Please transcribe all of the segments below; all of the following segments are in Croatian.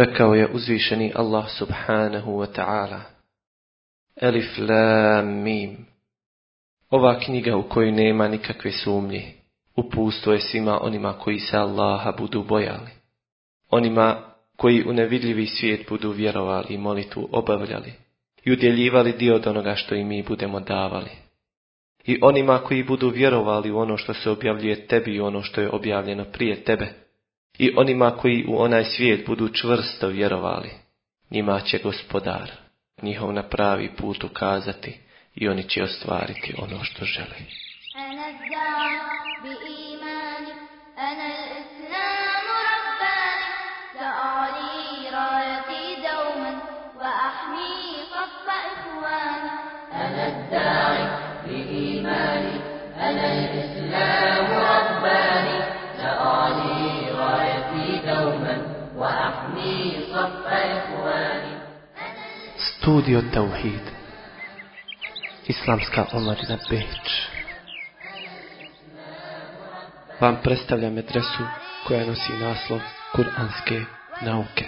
Rekao je uzvišeni Allah subhanahu wa ta'ala. Elif lam mim. Ova knjiga u kojoj nema nikakve sumnje. Upustvo je svima onima koji se Allaha budu bojali. Onima koji u nevidljivi svijet budu vjerovali i molitu obavljali i udjeljivali dio od onoga što i mi budemo davali. I onima koji budu vjerovali u ono što se objavljuje tebi i ono što je objavljeno prije tebe. I onima koji u onaj svijet budu čvrsto vjerovali. Njima će gospodar njihov na pravi put ukazati i oni će ostvariti ono što žele. Studio Tauhid. Islamska omladina Beč. Vam predstavlja medresu koja nosi naslov Kur'anske nauke.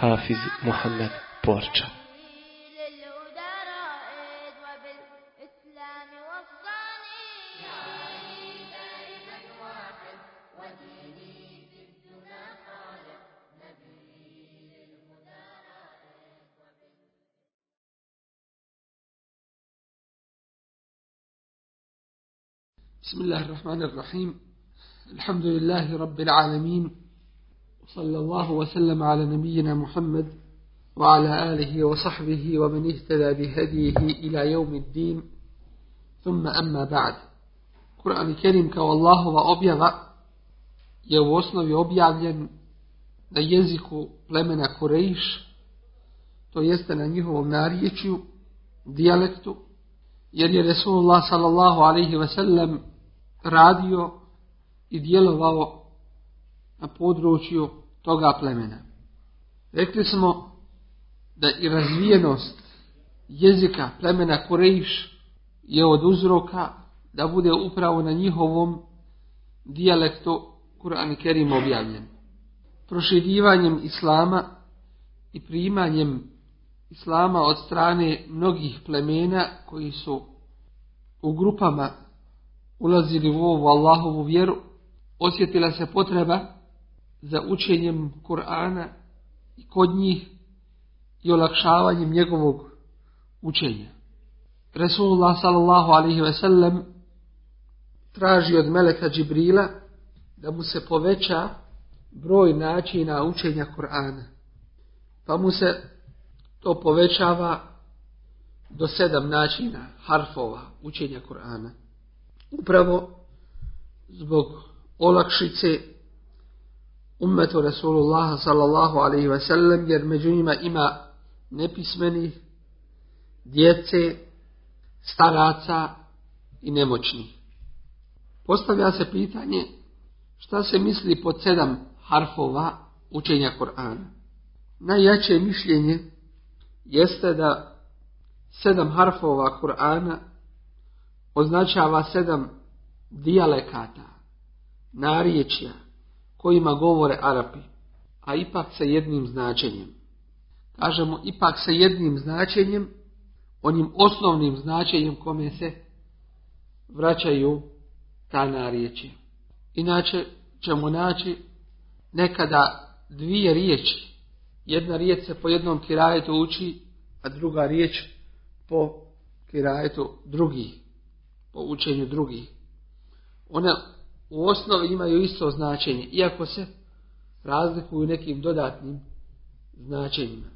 Hafiz Muhammed Porča بسم الله الرحمن الرحيم. الحمد لله رب العالمين. وصلى الله وسلم على نبينا محمد وعلى آله وصحبه ومن اهتدى بهديه إلى يوم الدين. ثم أما بعد. قرآن الكريم كوالله وأبيض osnovi objavljen na jeziku plemena Kurejš, to jeste na njihovom narječju, dijalektu, jer je Resulullah sallallahu alaihi ve sellem radio i djelovao na području toga plemena. Rekli smo da i razvijenost jezika plemena Kurejiš je od uzroka da bude upravo na njihovom dijalektu Kur'an Kerim objavljen. Proširivanjem Islama i primanjem Islama od strane mnogih plemena koji su u grupama ulazili u ovu Allahovu vjeru, osjetila se potreba za učenjem Kur'ana i kod njih i olakšavanjem njegovog učenja. Resulullah sallallahu alaihi ve sellem traži od Meleka Džibrila da mu se poveća broj načina učenja Kur'ana. Pa mu se to povećava do sedam načina harfova učenja Kur'ana. Upravo zbog olakšice ummetu Rasulullah sallallahu alaihi ve sellem, jer među njima ima nepismenih, djece, staraca i nemoćnih. Postavlja se pitanje šta se misli pod sedam harfova učenja Korana. Najjače mišljenje jeste da sedam harfova Kur'ana označava sedam dijalekata, narječja kojima govore Arapi, a ipak sa jednim značenjem. Kažemo ipak sa jednim značenjem, onim osnovnim značenjem kome se vraćaju ta narječja. Inače ćemo naći nekada dvije riječi. Jedna riječ se po jednom kirajetu uči, a druga riječ po kirajetu drugih po učenju drugih. One u osnovi imaju isto značenje, iako se razlikuju nekim dodatnim značenjima.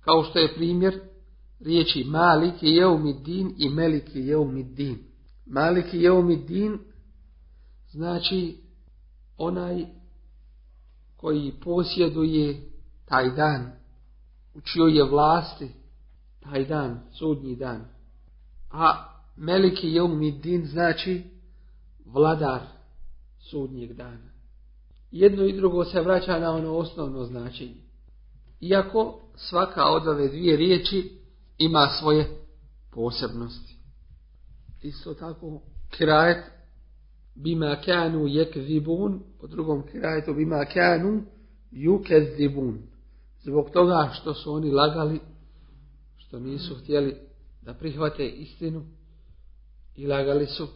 Kao što je primjer riječi Malik je jeumidin i Melik je jeumidin. Malik je jeumidin znači onaj koji posjeduje taj dan, u čijoj je vlasti taj dan, sudnji dan. A Meliki din znači vladar sudnjeg dana. Jedno i drugo se vraća na ono osnovno značenje. Iako svaka od ove dvije riječi ima svoje posebnosti. Isto tako kirajet bima kanu yekzibun, po drugom kirajetu bima kanu yukezibun. zbog toga što su oni lagali, što nisu htjeli da prihvate istinu i lagali su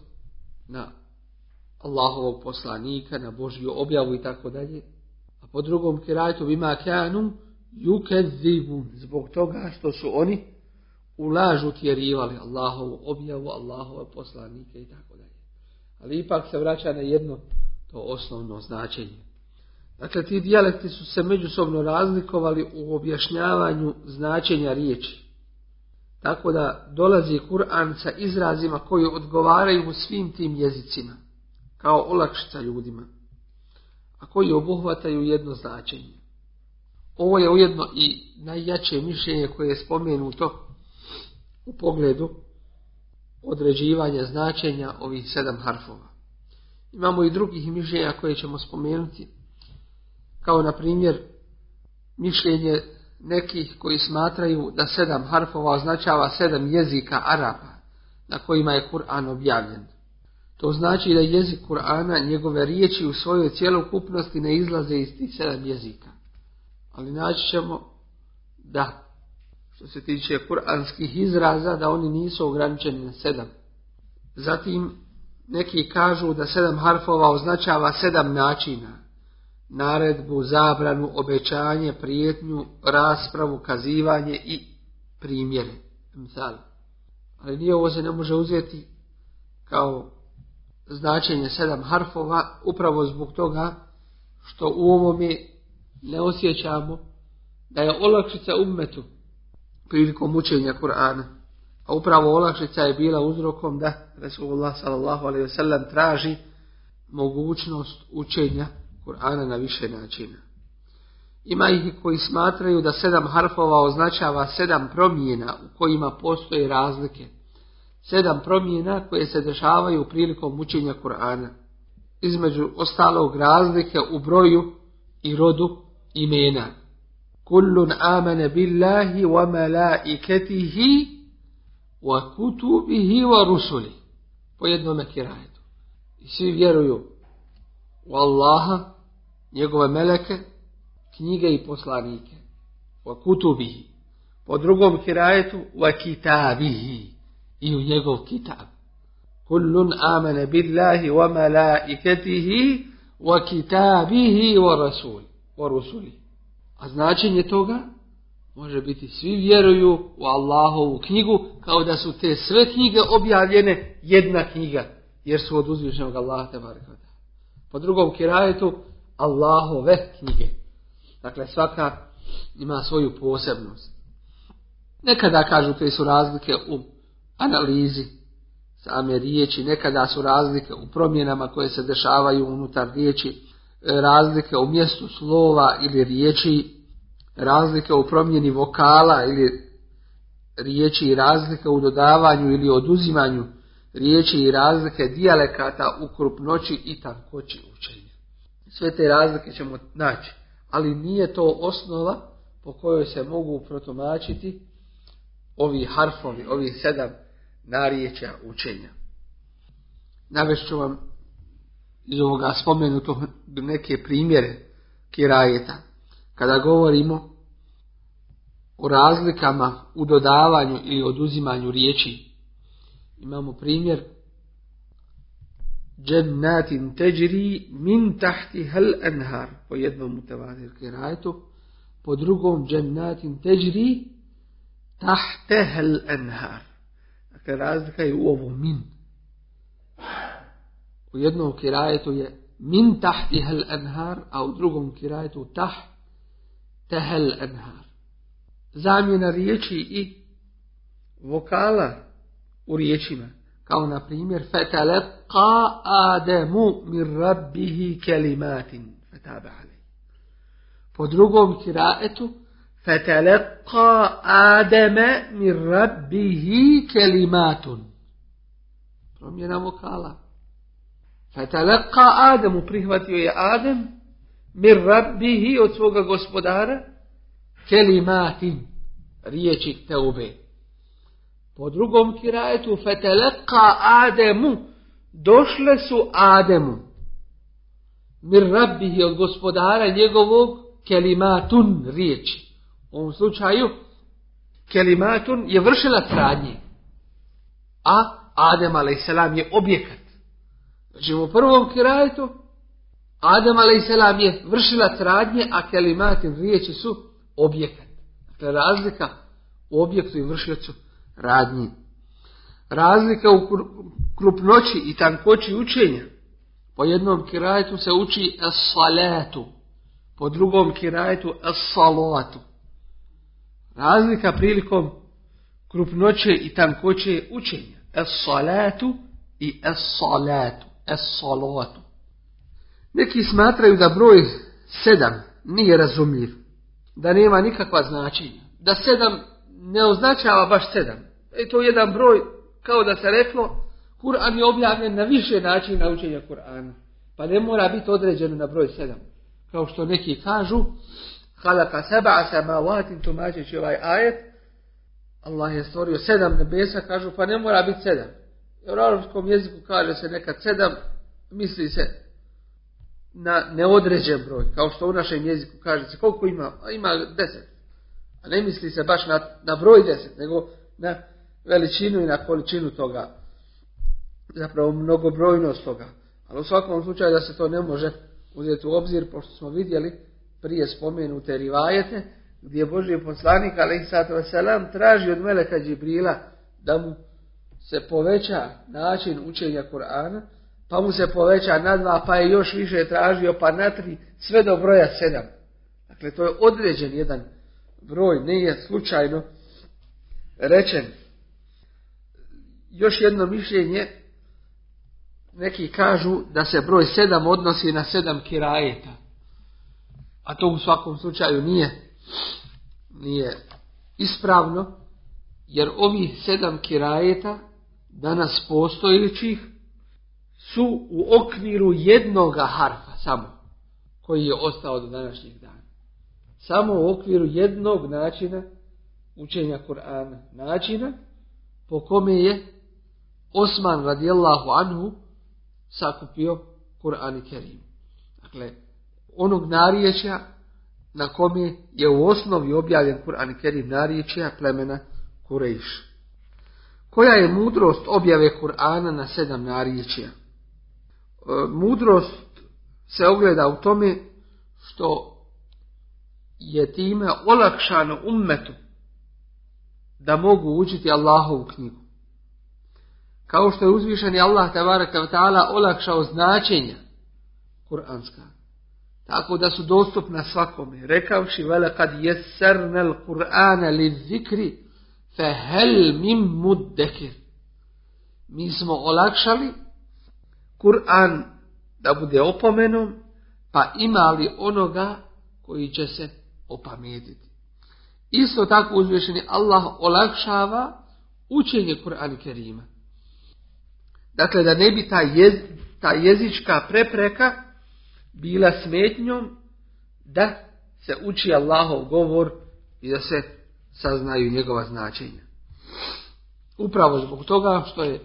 na Allahovog poslanika, na Božju objavu i tako dalje. A po drugom kirajtu bima kanu yukezibun zbog toga što su oni u lažu tjerivali Allahovu objavu, Allahove poslanike i tako dalje. Ali ipak se vraća na jedno to osnovno značenje. Dakle, ti dijalekti su se međusobno razlikovali u objašnjavanju značenja riječi. Tako da dolazi Kur'an sa izrazima koji odgovaraju u svim tim jezicima, kao olakšica ljudima, a koji obuhvataju jedno značenje. Ovo je ujedno i najjače mišljenje koje je spomenuto u pogledu određivanja značenja ovih sedam harfova. Imamo i drugih mišljenja koje ćemo spomenuti, kao na primjer mišljenje nekih koji smatraju da sedam harfova označava sedam jezika Arapa na kojima je Kur'an objavljen. To znači da jezik Kur'ana, njegove riječi u svojoj cjelokupnosti ne izlaze iz tih sedam jezika. Ali naći ćemo da, što se tiče kuranskih izraza, da oni nisu ograničeni na sedam. Zatim, neki kažu da sedam harfova označava sedam načina naredbu, zabranu, obećanje, prijetnju, raspravu, kazivanje i primjere. Ali nije ovo se ne može uzeti kao značenje sedam harfova, upravo zbog toga što u ovome ne osjećamo da je olakšica ummetu prilikom učenja Kur'ana. A upravo olakšica je bila uzrokom da Resulullah s.a.v. traži mogućnost učenja Kur'ana na više načina. Ima ih koji smatraju da sedam harfova označava sedam promjena u kojima postoje razlike. Sedam promjena koje se dešavaju prilikom učenja Kur'ana. Između ostalog razlike u broju i rodu imena. Kullun amene billahi wa malaiketihi wa kutubihi wa rusuli. Po jednome kirajetu. I svi vjeruju u Allaha njegove meleke, knjige i poslanike. Wa kutubihi. Po drugom kirajetu wa kitabihi. I u njegov kitab. Kullun amene billahi wa malaiketihi wa kitabihi wa rasul. Wa rusuli. A značenje toga može biti svi vjeruju u Allahovu knjigu kao da su te sve knjige objavljene jedna knjiga jer su od uzvišenog Allaha te Po drugom kirajetu Allahove knjige. Dakle, svaka ima svoju posebnost. Nekada kažu te su razlike u analizi same riječi, nekada su razlike u promjenama koje se dešavaju unutar riječi, e, razlike u mjestu slova ili riječi, razlike u promjeni vokala ili riječi i razlike u dodavanju ili oduzimanju riječi i razlike dijalekata u krupnoći i tankoći učenja. Sve te razlike ćemo naći, ali nije to osnova po kojoj se mogu protumačiti ovi harfovi, ovi sedam nariječja učenja. Navešću vam iz ovoga spomenutog neke primjere kirajeta. Kada govorimo o razlikama u dodavanju ili oduzimanju riječi, imamo primjer Džennatin teđri min tahti hel enhar. Po jednom mutavatir kirajetu. Po drugom džennatin teđri tahte hel enhar. Dakle, razlika je u ovom min. U jednom kirajetu je min tahti hel enhar, a u drugom kirajetu tah tehel enhar. Zamjena riječi i vokala u riječima. Kao na primjer, تلقى آدم من ربه كلمات فتاب عليه. فدرقهم قراءته فتلقى آدم من ربه كلمات. رمينا مقالة فتلقى آدم بريهواتي يا آدم من ربه وتوقع غسبدار كلمات ريش التوبة بدرقهم قراءته فتلقى آدم من došle su Ademu mir rabbihi od gospodara njegovog kelimatun riječi U ovom slučaju kelimatun je vršila radnje. A Adem a.s. je objekat. Znači u prvom kirajetu Adem a.s. je vršila radnje, a kelimatin riječi su objekat. Dakle, razlika u objektu i vršilcu radnji. Razlika u krupnoći i tankoći učenja. Po jednom kirajetu se uči as-salatu, po drugom kirajetu as-salatu. Razlika prilikom krupnoće i tankoće učenja. As-salatu i. As-salatu. Neki smatraju da broj sedam nije razumljiv. Da nema nikakva značenja. Da sedam ne označava baš sedam. E to je jedan broj, kao da se reklo, Kur'an je objavljen na više načina učenja Kur'ana. Pa ne mora biti određeno na broj sedam. Kao što neki kažu, halaka seba samavatin tumačeći ovaj ajet, Allah je stvorio sedam nebesa, kažu pa ne mora biti sedam. U arabskom jeziku kaže se nekad sedam, misli se na neodređen broj, kao što u našem jeziku kaže se koliko ima, ima deset. A ne misli se baš na, na broj deset, nego na veličinu i na količinu toga. Zapravo mnogobrojnost toga. Ali u svakom slučaju da se to ne može uzeti u obzir, pošto smo vidjeli prije spomenute rivajete, gdje je Boži poslanik, ali selam traži od Meleka Džibrila da mu se poveća način učenja Kur'ana, pa mu se poveća na dva, pa je još više tražio, pa na tri, sve do broja sedam. Dakle, to je određen jedan broj, nije slučajno rečen. Još jedno mišljenje, neki kažu da se broj sedam odnosi na sedam kirajeta. A to u svakom slučaju nije, nije ispravno, jer ovih sedam kirajeta danas postojećih su u okviru jednoga harfa samo, koji je ostao do današnjeg dana. Samo u okviru jednog načina učenja Kur'ana. Načina po kome je Osman radijallahu anhu sakupio Kur'an i Kerim. Dakle, onog nariječja na kome je u osnovi objavljen Kur'an i Kerim nariječja plemena Kurejš. Koja je mudrost objave Kur'ana na sedam nariječja? E, mudrost se ogleda u tome što je time olakšano ummetu da mogu učiti Allahovu knjigu. Kao što je uzvišeni Allah tabaraka ta'ala olakšao značenja kuranska. Tako da su dostupna svakome. Rekavši vele kad jesernel Kur'ana li zikri fe hel mim muddekir. Mi smo olakšali Kur'an da bude opomenom, pa imali onoga koji će se opametiti. Isto tako uzvišeni Allah olakšava učenje Kur'ana Kerima. Dakle, da ne bi ta, jez, ta jezička prepreka bila smetnjom da se uči Allahov govor i da se saznaju njegova značenja. Upravo zbog toga što je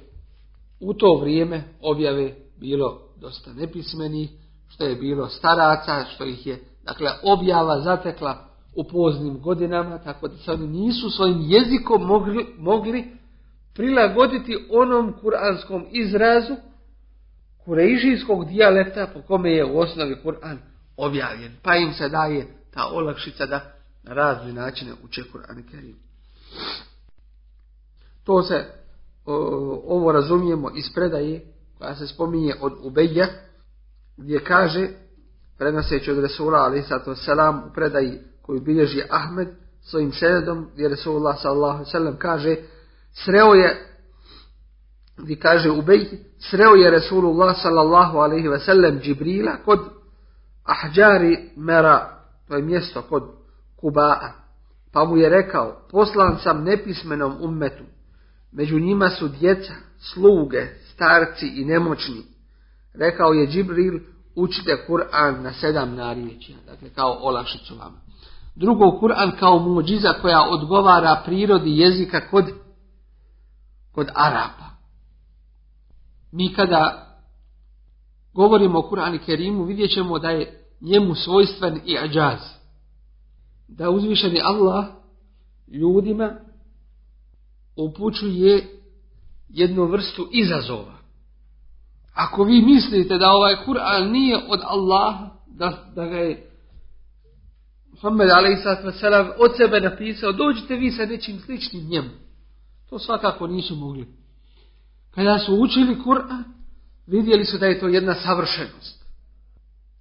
u to vrijeme objave bilo dosta nepismenih, što je bilo staraca, što ih je dakle objava zatekla u poznim godinama, tako da se oni nisu svojim jezikom mogli, mogli prilagoditi onom kuranskom izrazu kurejžijskog dijalekta po kome je u osnovi Kur'an objavljen. Pa im se daje ta olakšica da na razne načine uče Kur'an i To se, ovo razumijemo iz predaje koja se spominje od Ubeja, gdje kaže prenoseći od Resula ali selam u predaji koju bilježi Ahmed svojim senedom gdje Resulullah sallallahu sallam kaže sreo je gdje kaže Ubej sreo je Resulullah sallallahu alaihi ve sellem Džibrila kod Ahđari Mera to je mjesto kod Kubaa pa mu je rekao poslan sam nepismenom ummetu među njima su djeca, sluge, starci i nemoćni. Rekao je Džibril, učite Kur'an na sedam nariječja, dakle kao olakšicu vama. Drugo, Kur'an kao muđiza koja odgovara prirodi jezika kod, kod Arapa. Mi kada govorimo o Kur'an Kerimu vidjet ćemo da je njemu svojstven i ađaz. da uzvišeni Allah ljudima upućuje jednu vrstu izazova. Ako vi mislite da ovaj Kur'an nije od Allaha, da, da ga je Muhammed a.s. od sebe napisao, dođite vi sa nečim sličnim njemu. To svakako nisu mogli. Kada su učili Kur'an, vidjeli su da je to jedna savršenost.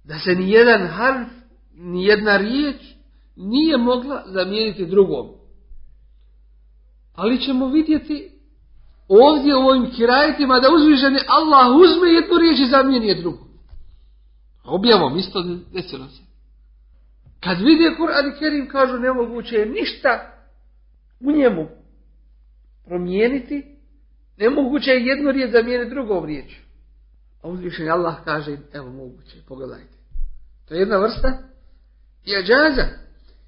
Da se ni jedan harf, ni jedna riječ nije mogla zamijeniti drugom. Ali ćemo vidjeti ovdje u ovim kirajetima da uzviženi Allah uzme jednu riječ i zamijeni je drugu. Objavom isto desilo se. Kad vide Kur'an i Kerim kažu nemoguće je ništa u njemu promijeniti, nemoguće je jednu riječ zamijeniti drugom riječu. A uzvišeni Allah kaže, evo moguće, pogledajte. To je jedna vrsta je džaza.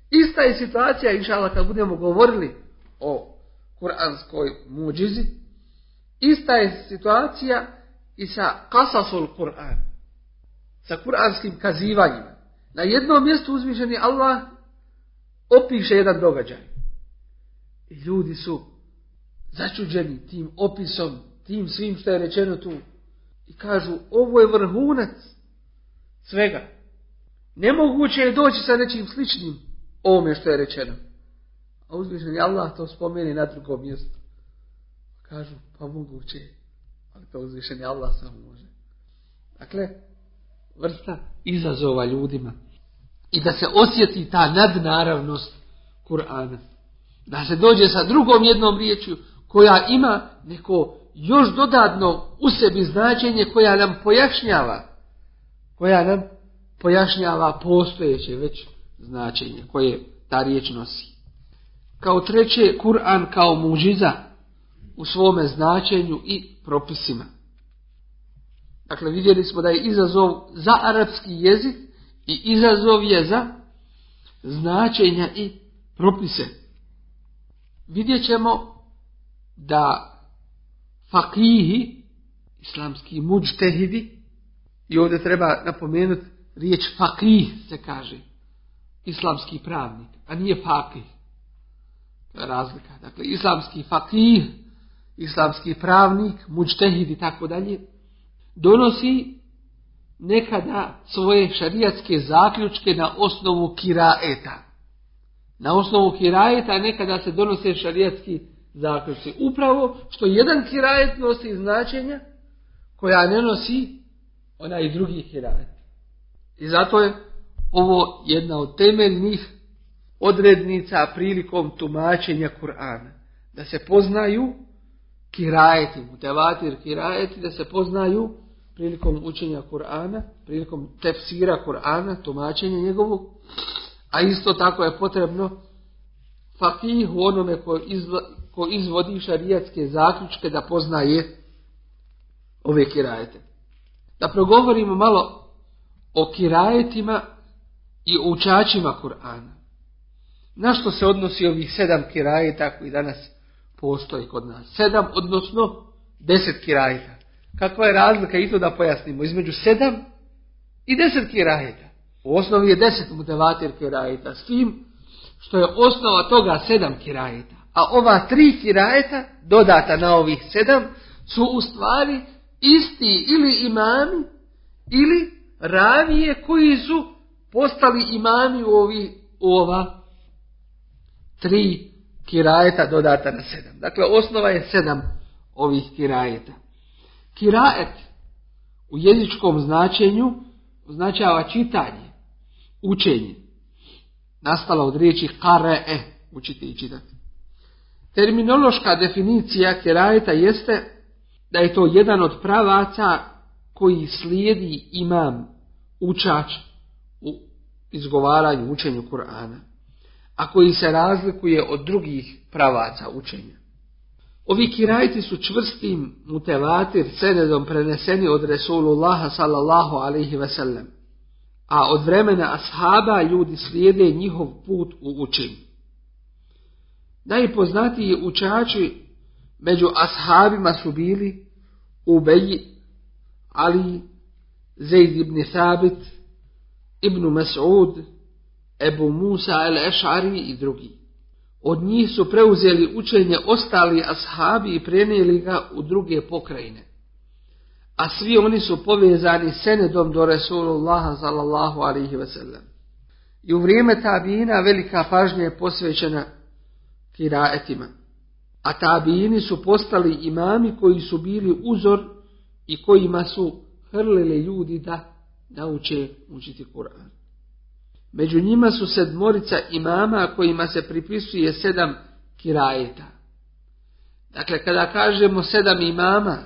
Ista je situacija, inša kad budemo govorili o kuranskoj muđizi, ista je situacija i sa kasasul Kur'an, sa kuranskim kazivanjima. Na jednom mjestu uzvišeni Allah opiše jedan događaj. I ljudi su začuđeni tim opisom, tim svim što je rečeno tu. I kažu, ovo je vrhunac svega. Nemoguće je doći sa nečim sličnim ovome što je rečeno. A uzvišeni Allah to spomeni na drugom mjestu. Kažu, pa moguće je. Ali to uzvišeni Allah samo može. Dakle, vrsta izazova ljudima. I da se osjeti ta nadnaravnost Kur'ana. Da se dođe sa drugom jednom riječju koja ima neko još dodatno u sebi značenje koja nam pojašnjava. Koja nam pojašnjava postojeće već značenje koje ta riječ nosi. Kao treće, Kur'an kao mužiza u svome značenju i propisima. Dakle, vidjeli smo da je izazov za arapski jezik i izazov je za značenja i propise. Vidjet ćemo da fakihi, islamski muđtehidi, i ovdje treba napomenuti riječ fakih se kaže, islamski pravnik, a nije fakih. To je razlika. Dakle, islamski fakih, islamski pravnik, muđtehid i tako dalje, donosi nekada svoje šarijatske zaključke na osnovu kiraeta. Na osnovu kiraeta nekada se donose šarijatski zaključci. Upravo što jedan kirajet nosi značenja koja ne nosi onaj drugi kirajet. I zato je ovo jedna od temeljnih odrednica prilikom tumačenja Kur'ana. Da se poznaju kirajeti, mutevatir kirajeti, da se poznaju prilikom učenja Kur'ana, prilikom tefsira Kur'ana, tumačenja njegovog, a isto tako je potrebno fakih u onome ko, ko izvodi šarijatske zaključke da poznaje ove kirajete. Da progovorimo malo o kirajetima i o učačima Kur'ana. Na što se odnosi ovih sedam kirajeta koji danas postoji kod nas? Sedam, odnosno deset kirajeta. Kakva je razlika i to da pojasnimo između sedam i deset kirajeta? U osnovi je deset mutevatir kirajeta, s tim što je osnova toga sedam kirajeta. A ova tri kirajeta, dodata na ovih sedam, su u stvari isti ili imami, ili ravije koji su postali imami u, ovi, u ova tri kirajeta dodata na sedam. Dakle, osnova je sedam ovih kirajeta. Kiraet u jezičkom značenju označava čitanje, učenje. Nastala od riječi kare'e, učiti i čitati. Terminološka definicija kirajeta jeste da je to jedan od pravaca koji slijedi imam, učač u izgovaranju, učenju Kur'ana, a koji se razlikuje od drugih pravaca učenja. Ovi kirajti su čvrstim mutevatir senedom preneseni od Resulullaha sallallahu alaihi sellem, a od vremena ashaba ljudi slijede njihov put u učenju. Najpoznatiji učači među ashabima su bili Ubej, Ali, Zaid ibn Thabit, ibn Mas'ud, Ebu Musa el-Ešari i drugi. Od njih su preuzeli učenje ostali ashabi i prenijeli ga u druge pokrajine. A svi oni su povezani senedom do Resulullaha sallallahu alihi wasallam. I u vrijeme tabina velika pažnja je posvećena kiraetima. A tabini su postali imami koji su bili uzor i kojima su hrlili ljudi da nauče učiti Kur'an. Među njima su sedmorica imama kojima se pripisuje sedam kirajeta. Dakle, kada kažemo sedam imama,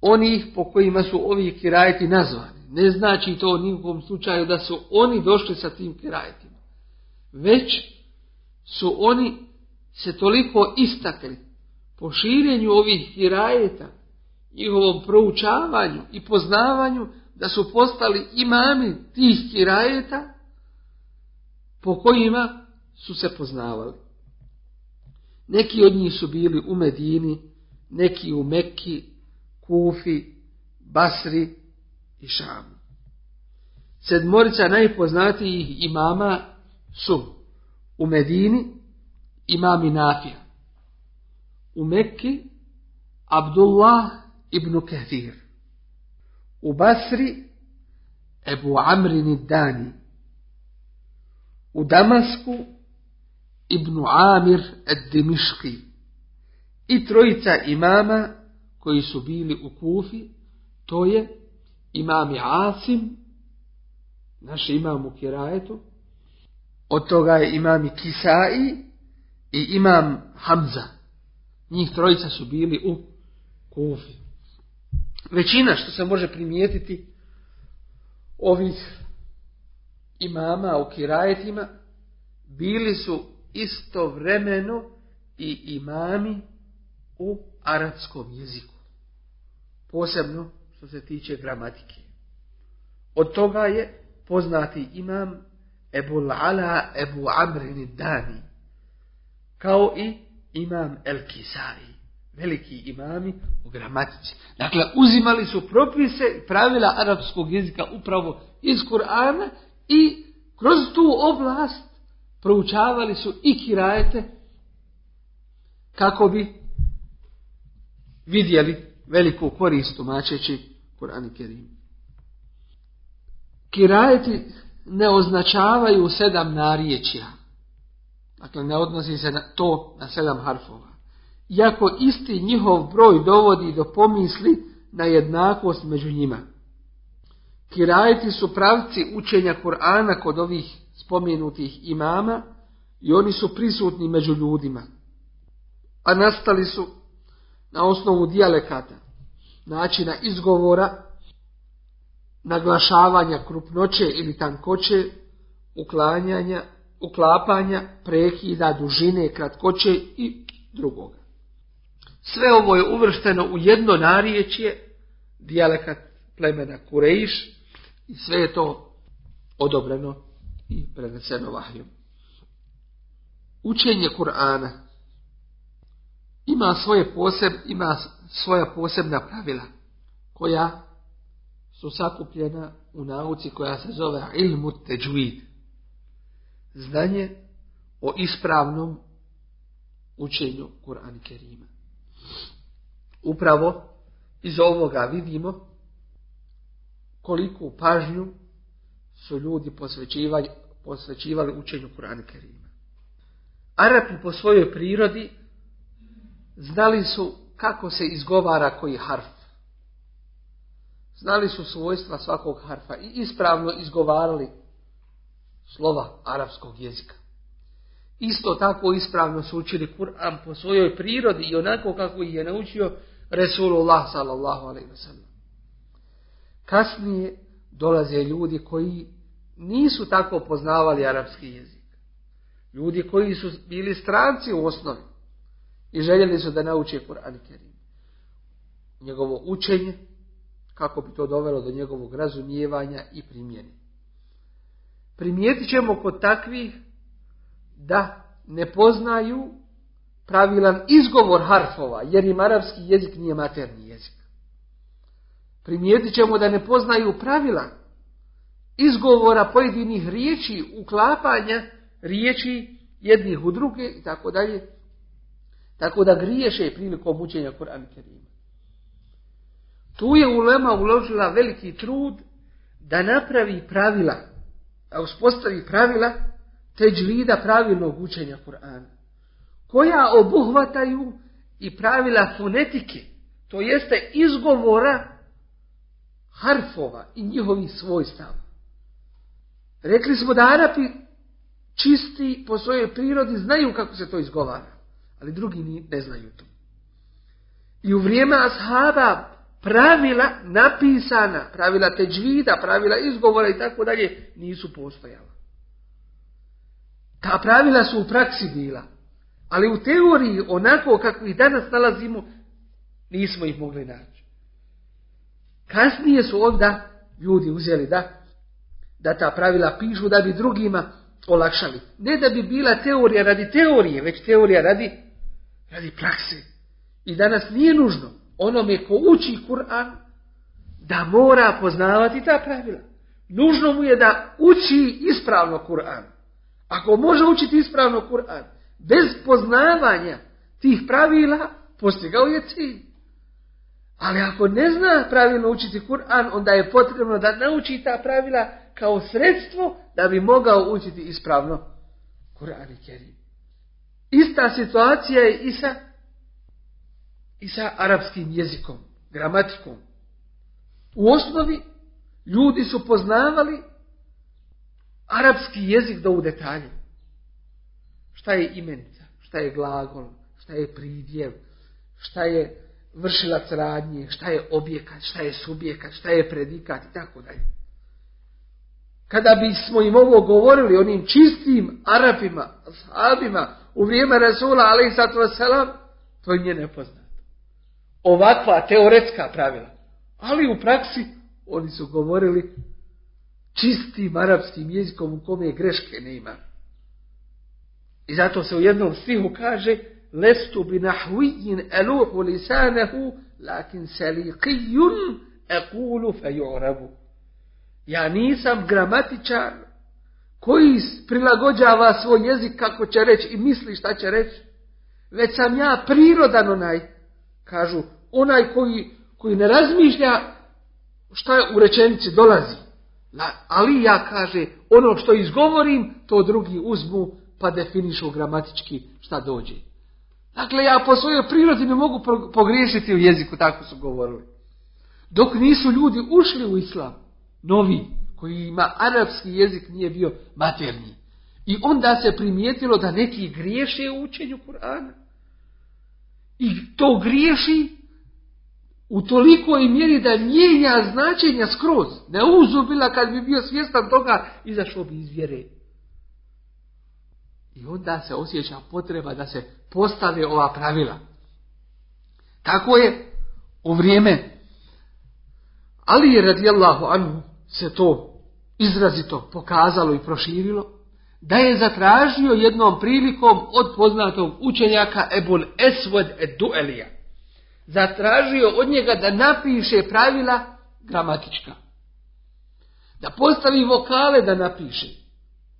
onih po kojima su ovi kirajeti nazvani, ne znači to u nikom slučaju da su oni došli sa tim kirajetima. Već su oni se toliko istakli po širenju ovih kirajeta, njihovom proučavanju i poznavanju, da su postali imami tih kirajeta po kojima su se poznavali. Neki od njih su bili u Medini, neki u Mekki, Kufi, Basri i Šamu. Sedmorica najpoznatijih imama su u Medini imami Nafija, u Mekki Abdullah ibn Kathir, u Basri Ebu Amrin Dani, u Damasku Ibnu Amir Ed-Dimiški i trojica imama koji su bili u Kufi, to je imami Asim, naš imam u Kirajetu, od toga je imami Kisai i imam Hamza. Njih trojica su bili u Kufi. Većina što se može primijetiti ovih imama u kirajetima bili su istovremeno i imami u arapskom jeziku. Posebno što se tiče gramatike. Od toga je poznati imam Ebu Ala Ebu Amrin Dani, kao i imam El Kisai veliki imami u gramatici. Dakle, uzimali su propise i pravila arapskog jezika upravo iz Kur'ana i kroz tu oblast proučavali su i kirajete kako bi vidjeli veliku korist tumačeći Kur'an i Kerim. Kirajeti ne označavaju sedam nariječja. Dakle, ne odnosi se na to na sedam harfova iako isti njihov broj dovodi do pomisli na jednakost među njima. Kirajeti su pravci učenja Kur'ana kod ovih spomenutih imama i oni su prisutni među ljudima. A nastali su na osnovu dijalekata, načina izgovora, naglašavanja krupnoće ili tankoće, uklanjanja, uklapanja, prekida, dužine, kratkoće i drugoga. Sve ovo je uvršteno u jedno nariječje, dijalekat plemena Kurejiš i sve je to odobreno i preneseno vahjom. Učenje Kur'ana ima svoje poseb, ima svoja posebna pravila koja su sakupljena u nauci koja se zove ilmu teđuid. Znanje o ispravnom učenju Kur'ana Kerima. Upravo iz ovoga vidimo koliku pažnju su ljudi posvećivali, posvećivali učenju Kur'ana Kerima. Arapi po svojoj prirodi znali su kako se izgovara koji harf. Znali su svojstva svakog harfa i ispravno izgovarali slova arapskog jezika. Isto tako ispravno su učili Kur'an po svojoj prirodi i onako kako ih je naučio Resulullah sallallahu alaihi. Kasnije dolaze ljudi koji nisu tako poznavali arapski jezik. Ljudi koji su bili stranci u osnovi i željeli su da nauče Kur'an i Kerim. Njegovo učenje, kako bi to dovelo do njegovog razumijevanja i primjene. Primijetit ćemo kod takvih da ne poznaju pravilan izgovor harfova, jer im arapski jezik nije materni jezik. Primijetit ćemo da ne poznaju pravila izgovora pojedinih riječi, uklapanja riječi jednih u druge i tako dalje. Tako da griješe prilikom učenja Kur'an Kerima. Tu je ulema uložila veliki trud da napravi pravila, da uspostavi pravila teđvida pravilnog učenja Kur'ana, koja obuhvataju i pravila fonetike, to jeste izgovora harfova i njihovih svojstava. Rekli smo da Arapi čisti po svojoj prirodi znaju kako se to izgovara, ali drugi ne znaju to. I u vrijeme ashaba pravila napisana, pravila teđvida, pravila izgovora i tako dalje nisu postojala. Ta pravila su u praksi bila, ali u teoriji onako kako ih danas nalazimo nismo ih mogli naći. Kasnije su onda ljudi uzeli da, da ta pravila pišu da bi drugima olakšali. Ne da bi bila teorija radi teorije, već teorija radi, radi prakse. I danas nije nužno onome ko uči Kur'an da mora poznavati ta pravila. Nužno mu je da uči ispravno Kur'an. Ako može učiti ispravno Kur'an, bez poznavanja tih pravila, postigao je cilj. Ali ako ne zna pravilno učiti Kur'an, onda je potrebno da nauči ta pravila kao sredstvo da bi mogao učiti ispravno Kur'an i Kerim. Ista situacija je i sa, i sa arapskim jezikom, gramatikom. U osnovi ljudi su poznavali arapski jezik do u detalje. Šta je imenica, šta je glagol, šta je pridjev, šta je vršilac radnje, šta je objekat, šta je subjekat, šta je predikat i tako dalje. Kada bismo im ovo govorili onim čistim Arapima, sahabima u vrijeme Rasula ali i to im je nepoznato. Ovakva teoretska pravila. Ali u praksi oni su govorili čistim arapskim jezikom u kome greške nema. I zato se u jednom stihu kaže lestu bi nahvijin eluhu lisanehu lakin saliqijun ekulu feju'rabu. Ja nisam gramatičar koji prilagođava svoj jezik kako će reći i misli šta će reći. Već sam ja prirodan onaj, kažu, onaj koji, koji ne razmišlja šta u rečenici dolazi. Ali ja kaže, ono što izgovorim, to drugi uzmu pa definišu gramatički šta dođe. Dakle, ja po svojoj prirodi ne mogu pogriješiti u jeziku, tako su govorili. Dok nisu ljudi ušli u islam, novi, koji ima arapski jezik nije bio maternji. I onda se primijetilo da neki griješe u učenju Kur'ana. I to griješi u tolikoj mjeri da mijenja značenja skroz. Ne uzubila kad bi bio svjestan toga, izašao bi iz vjere. I onda se osjeća potreba da se postave ova pravila. Tako je u vrijeme Ali je radijallahu anhu se to izrazito pokazalo i proširilo, da je zatražio jednom prilikom od poznatog učenjaka Ebul Esvod Eduelija. Zatražio od njega da napiše pravila gramatička. Da postavi vokale da napiše.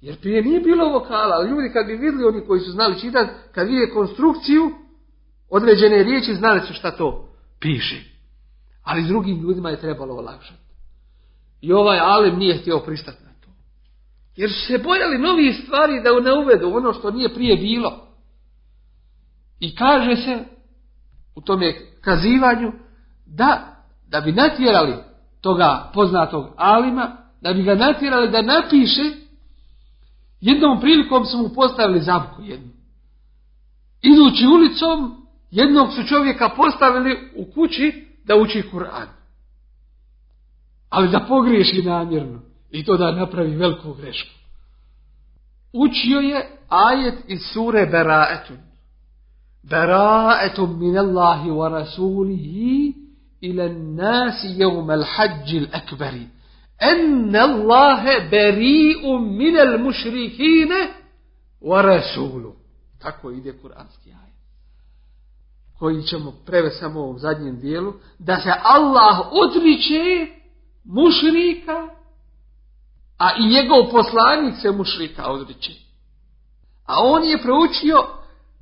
Jer prije nije bilo vokala, ali ljudi kad bi vidjeli oni koji su znali čitati, kad vide konstrukciju, određene riječi znali su šta to piše. Ali drugim ljudima je trebalo olakšati. I ovaj Alem nije htio pristati na to. Jer su se bojali novih stvari da ne uvedu ono što nije prije bilo. I kaže se u tome kazivanju da, da bi natjerali toga poznatog Alima, da bi ga natjerali da napiše, jednom prilikom su mu postavili zamku jednu. Idući ulicom, jednog su čovjeka postavili u kući da uči Kur'an. Ali da pogriješi namjerno. I to da napravi veliku grešku. Učio je ajet iz sure Beraetun. Beraetun min Allahi wa rasulihi ila nasi jevme al-hađi al-akbari. En Allahe beri'um min al-mušrikine wa rasulu. Tako ide kuranski ajet. Koji ćemo prevesti samo u zadnjem dijelu. Da se Allah odriče mušrika A i njegov poslanik se mušrika odriče. A on je proučio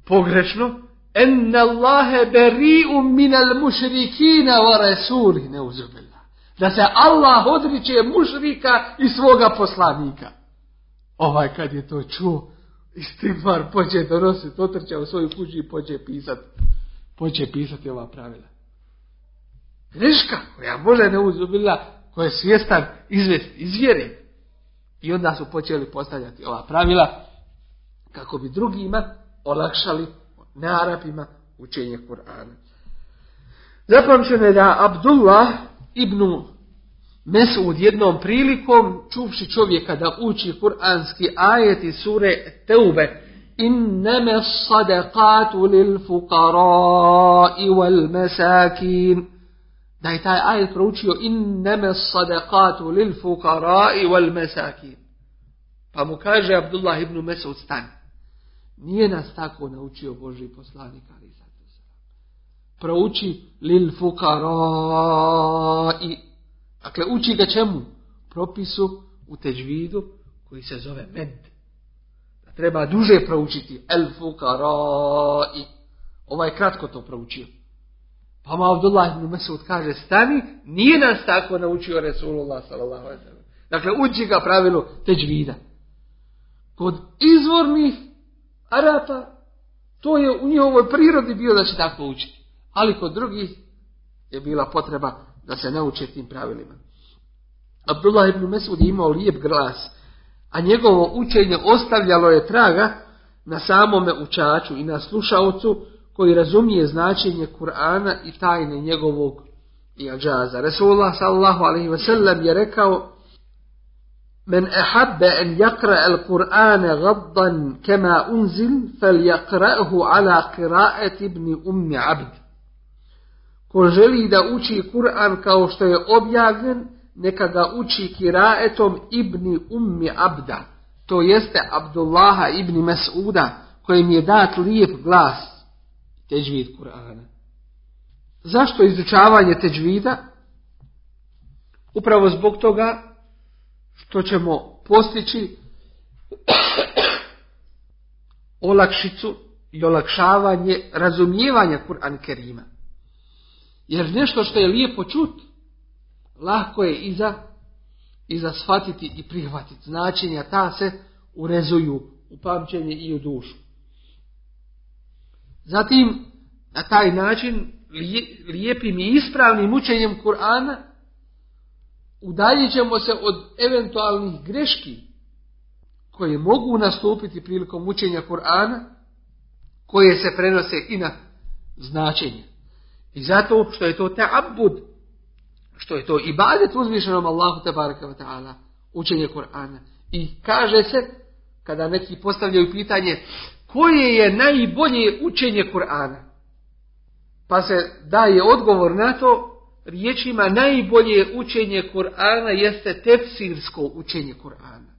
pogrešno en Allahe beri'u minal mušrikina wa rasuli neuzubila. Da se Allah odriče mušrika i svoga poslanika. Ovaj kad je to čuo, istigmar pođe donositi, otrča u svoju kuću i pođe pisati. Pođe pisati ova pravila. Greška koja može neuzubila, koja je svjestan izvesti iz vjere. I onda su počeli postavljati ova pravila kako bi drugima olakšali na Arapima učenje Kur'ana. Zapamćeno je da Abdullah ibn Mesud jednom prilikom, čuvši čovjeka da uči kuranski ajet iz sure Teube, inneme sadaqatu lil fuqarai wal masakin. Da je taj ajet proučio inneme sadaqatu lil fuqarai wal masakin. Pa mu kaže Abdullah ibn Mesud stani. Nije nas tako naučio Boži poslanik, ali Prouči lil i Dakle, uči ga čemu? Propisu u teđvidu koji se zove med. Da treba duže proučiti. El i Ovaj kratko to proučio. Pa ma Abdullah ibn Mesud kaže, stani, nije nas tako naučio Resulullah sallallahu Dakle, uči ga pravilu teđvida. Kod izvornih Arapa, to je u njihovoj prirodi bio da će tako učiti. Ali kod drugih je bila potreba da se nauče tim pravilima. Abdullah ibn Mesud je imao lijep glas, a njegovo učenje ostavljalo je traga na samome učaču i na slušalcu koji razumije značenje Kur'ana i tajne njegovog ađaza. Resulullah sallallahu alaihi ve sellem je rekao من أحب أن يقرأ القرآن غضا كما أنزل فليقرأه على قراءة ابن أم عبد Ko želi da uči Kur'an kao što je objavljen, neka ga uči kiraetom Ibni Ummi Abda, to jeste Abdullaha Ibni Mas'uda, kojem je dat lijep glas, teđvid Kur'ana. Zašto izučavanje teđvida? Upravo zbog toga što ćemo postići olakšicu i olakšavanje razumijevanja Kur'an Kerima. Jer nešto što je lijepo čut, lako je i za, i za shvatiti i prihvatiti. Značenja ta se urezuju u pamćenje i u dušu. Zatim, na taj način, lijepim i ispravnim učenjem Kur'ana, udaljit ćemo se od eventualnih greški koje mogu nastupiti prilikom učenja Kur'ana, koje se prenose i na značenje. I zato što je to ta'abud, što je to ibadet uzvišenom Allahu te wa ta'ala, učenje Kur'ana. I kaže se, kada neki postavljaju pitanje, koje je najbolje učenje Kur'ana? Pa se daje odgovor na to, riječima najbolje učenje Kur'ana jeste tefsirsko učenje Kur'ana.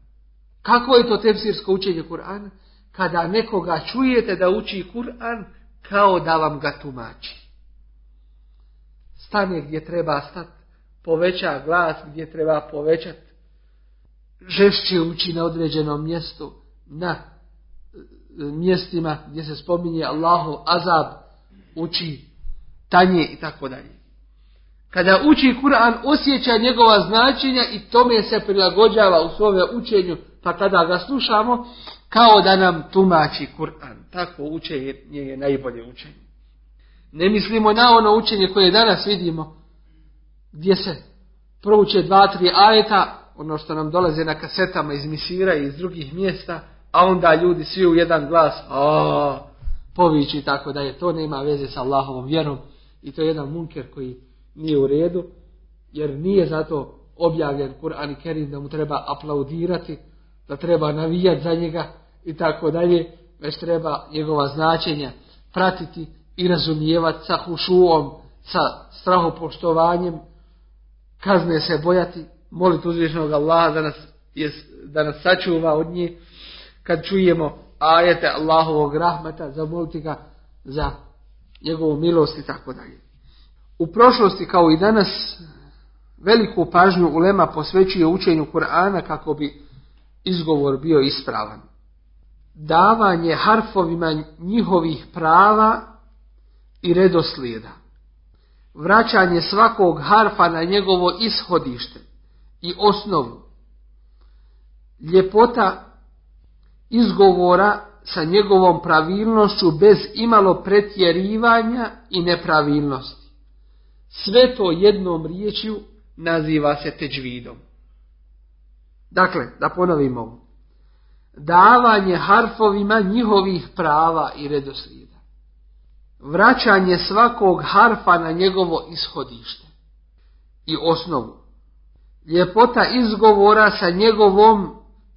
Kako je to tefsirsko učenje Kur'ana? Kada nekoga čujete da uči Kur'an kao da vam ga tumači. Stane gdje treba stati, poveća glas gdje treba povećati, žešće uči na određenom mjestu, na e, mjestima gdje se spominje Allahu azab, uči tanje i tako dalje. Kada uči Kur'an osjeća njegova značenja i tome se prilagođava u svome učenju, pa kada ga slušamo, kao da nam tumači Kur'an. Tako učenje je najbolje učenje. Ne mislimo na ono učenje koje danas vidimo, gdje se prouče dva, tri ajeta, ono što nam dolaze na kasetama iz misira i iz drugih mjesta, a onda ljudi svi u jedan glas, a povići tako da je to nema veze sa Allahovom vjerom i to je jedan munker koji nije u redu, jer nije zato objavljen Kur'an i Kerim da mu treba aplaudirati, da treba navijati za njega i tako dalje, već treba njegova značenja pratiti i razumijevati sa hušuom, sa strahopoštovanjem, kazne se bojati, moliti uzvišenog Allaha da nas, da nas sačuva od nje, kad čujemo ajete Allahovog rahmeta, zamoliti ga za njegovu milost i tako dalje. U prošlosti kao i danas veliku pažnju ulema posvećuje učenju Kur'ana kako bi izgovor bio ispravan. Davanje harfovima njihovih prava i redoslijeda. Vraćanje svakog harfa na njegovo ishodište i osnovu. Ljepota izgovora sa njegovom pravilnošću bez imalo pretjerivanja i nepravilnosti. Sve to jednom riječju naziva se teđvidom. Dakle, da ponovimo. Davanje harfovima njihovih prava i redoslijeda. Vraćanje svakog harfa na njegovo ishodište i osnovu. Ljepota izgovora sa njegovom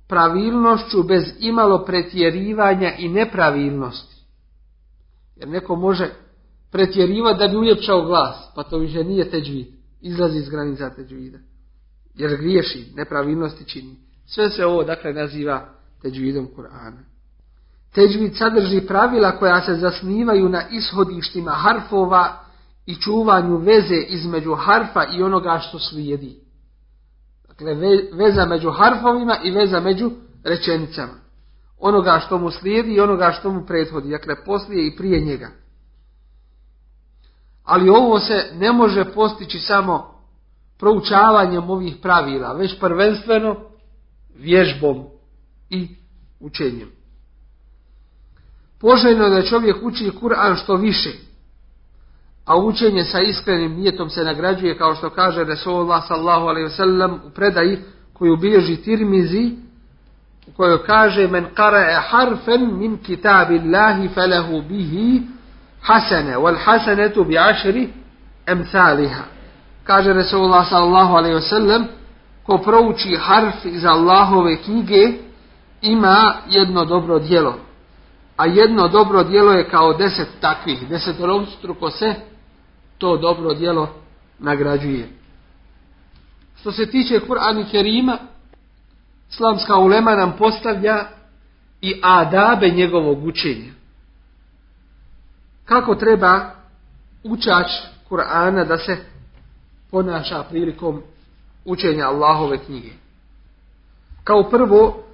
pravilnošću bez imalo pretjerivanja i nepravilnosti. Jer neko može pretjerivati da bi uljepšao glas, pa to više nije teđvid. Izlazi iz granica teđvida. Jer griješi, nepravilnosti čini. Sve se ovo dakle naziva teđvidom Kur'ana. Teđvid sadrži pravila koja se zasnivaju na ishodištima harfova i čuvanju veze između harfa i onoga što slijedi. Dakle, veza među harfovima i veza među rečenicama. Onoga što mu slijedi i onoga što mu prethodi. Dakle, poslije i prije njega. Ali ovo se ne može postići samo proučavanjem ovih pravila, već prvenstveno vježbom i učenjem. Poželjno je da čovjek uči Kur'an što više, a učenje sa iskrenim nijetom se nagrađuje kao što kaže Resulullah sallahu alaihi wasallam u predaji koju bilježi Tirmizi u kojoj kaže men qara'a harfen min kitabillahi falahu bihi hasane wal hasanetu bi ašri emthaliha kaže Resulullah sallahu alaihi wasallam ko prouči harf iz Allahove knjige ima jedno dobro djelo a jedno dobro djelo je kao deset takvih desetorostruko se to dobro djelo nagrađuje. Što se tiče Kur'ana i Kerima, islamska ulema nam postavlja i adabe njegovog učenja. Kako treba učač Kur'ana da se ponaša prilikom učenja Allahove knjige. Kao prvo,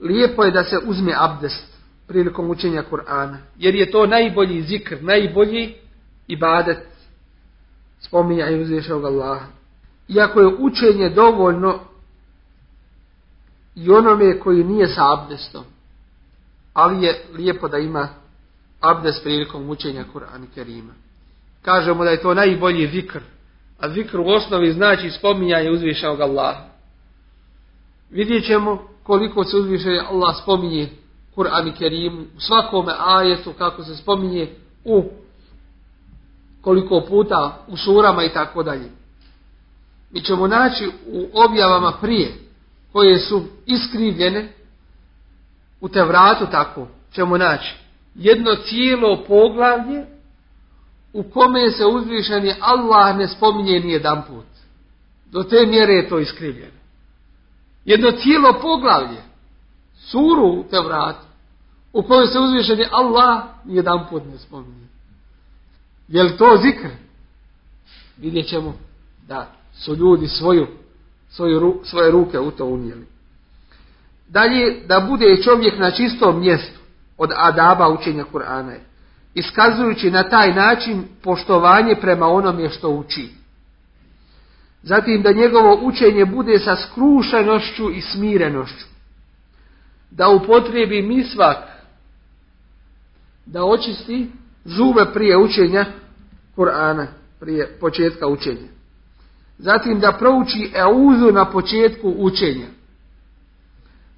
lijepo je da se uzme abdest prilikom učenja Kur'ana, jer je to najbolji zikr, najbolji ibadet spominjaju uzvišenog Allaha. Iako je učenje dovoljno i onome koji nije sa abdestom, ali je lijepo da ima abdest prilikom učenja Kur'ana Kerima. Kažemo da je to najbolji zikr, a zikr u osnovi znači spominjanje uzvišenog Allaha. Vidjet ćemo koliko se uzviše Allah spominje Kur'an Kerim u svakome ajetu kako se spominje u koliko puta u surama i tako dalje. Mi ćemo naći u objavama prije koje su iskrivljene u te vratu tako ćemo naći jedno cijelo poglavlje u kome se uzvišeni Allah ne spominje ni jedan put. Do te mjere je to iskrivljeno. Jedno cijelo poglavlje suru u te vratu u kojoj se uzvišeni Allah ni jedan put ne spominje. Je li to zikr? Vidjet ćemo da su ljudi svoju, svoju, svoje ruke u to unijeli. Dalje, da bude čovjek na čistom mjestu od adaba učenja Kur'ana iskazujući na taj način poštovanje prema onome što uči. Zatim da njegovo učenje bude sa skrušenošću i smirenošću. Da upotrebi misvak, da očisti zube prije učenja Kur'ana, prije početka učenja. Zatim da prouči euzu na početku učenja.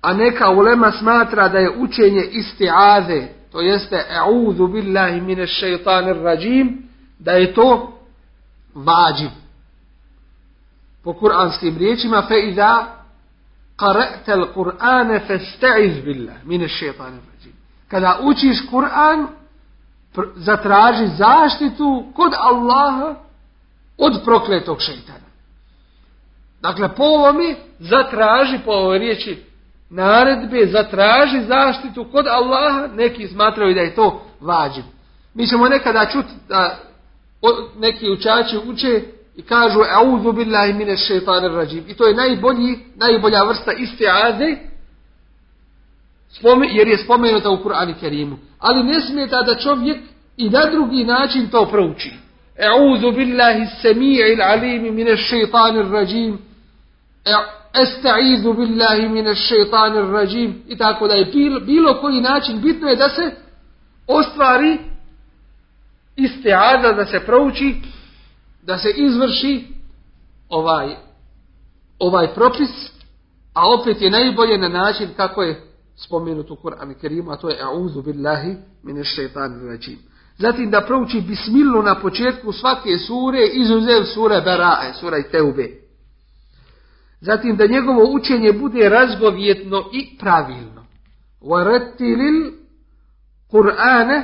A neka ulema smatra da je učenje istiaze, to jeste euzu billahi mine šeitanir rajim, da je to vađiv. Po kuranskim riječima fe iza qara'ta al-Qur'ana fasta'iz billah mine šeitanir rajim. Kada učiš Kur'an, zatraži zaštitu kod Allaha od prokletog šeitana. Dakle, po ovome zatraži, po ovoj riječi naredbe, zatraži zaštitu kod Allaha, neki smatraju da je to vađiv. Mi ćemo nekada čuti da neki učači uče i kažu A'udhu billahi mine šeitanir rađim. I to je najbolji, najbolja vrsta istiaze jer je spomenuta u Kur'anu Kerimu. Ali ne smeta da čovjek i na drugi način to prouči. A'udhu billahi sami'il alimi mine šeitanir rađim. Esta'izu billahi mine šeitanir rađim. I tako da je bilo, koji način bitno je da se ostvari istiada, da se prouči da se izvrši ovaj, ovaj propis, a opet je najbolje na način kako je spomenut u Kur'an Kerimu, a to je A'udhu billahi mine šeitanu rajim. Zatim da prouči bismilu na početku svake sure, izuzev sure Berae, sura i Teube. Zatim da njegovo učenje bude razgovjetno i pravilno. Varetilil Kur'ane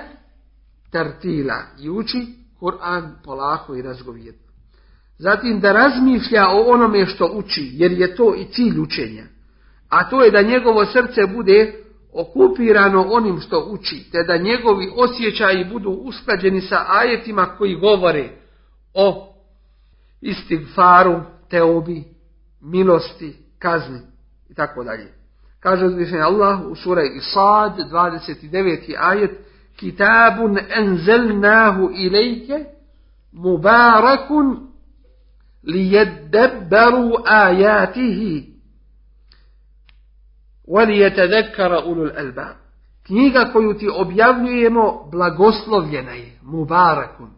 tartila. I uči Kur'an polako i razgovjetno. Zatim da razmišlja o onome što uči, jer je to i cilj učenja. A to je da njegovo srce bude okupirano onim što uči, te da njegovi osjećaji budu usklađeni sa ajetima koji govore o istigfaru, teobi, milosti, kazni i tako dalje. Kaže uzvišenje Allah u sura Isad 29. ajet kitabun enzelnahu ilejke mubarakun lijeddebberu ajatihi walijetadekara ulul albab. Knjiga koju ti objavljujemo blagoslovljena je, mubarakun.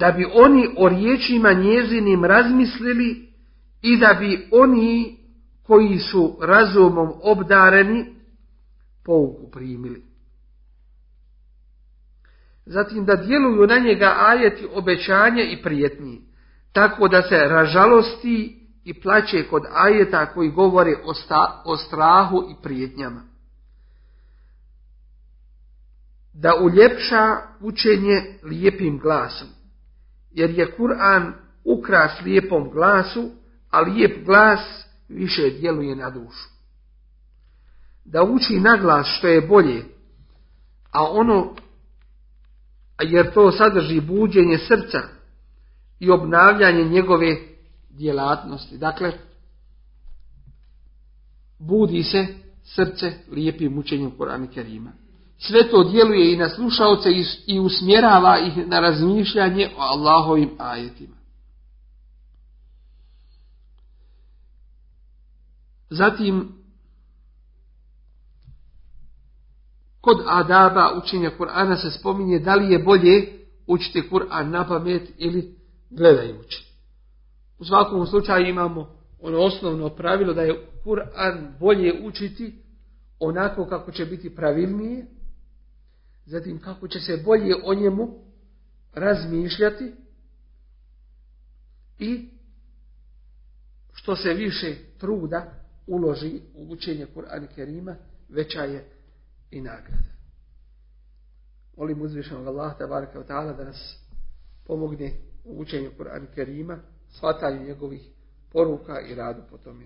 Da bi oni o riječima njezinim razmislili i da bi oni koji su razumom obdareni pouku primili. Zatim da djeluju na njega ajeti obećanja i prijetnji, tako da se ražalosti i plaće kod ajeta koji govore o, o strahu i prijetnjama. Da uljepša učenje lijepim glasom, jer je Kur'an ukras lijepom glasu, a lijep glas više djeluje na dušu da uči naglas što je bolje, a ono, jer to sadrži buđenje srca i obnavljanje njegove djelatnosti. Dakle, budi se srce lijepim učenjem Korana Kerima. Sve to djeluje i na slušalce i usmjerava ih na razmišljanje o Allahovim ajetima. Zatim Kod adaba učenja Kur'ana se spominje da li je bolje učiti Kur'an na pamet ili gledajući. U svakom slučaju imamo ono osnovno pravilo da je Kur'an bolje učiti onako kako će biti pravilnije, zatim kako će se bolje o njemu razmišljati i što se više truda uloži u učenje Kur'ana Kerima, veća je i nagrada. Molim uzvišenog Allah tabaraka ta'ala da nas pomogne u učenju Kur'ana Kerima, shvatanju njegovih poruka i radu po tome.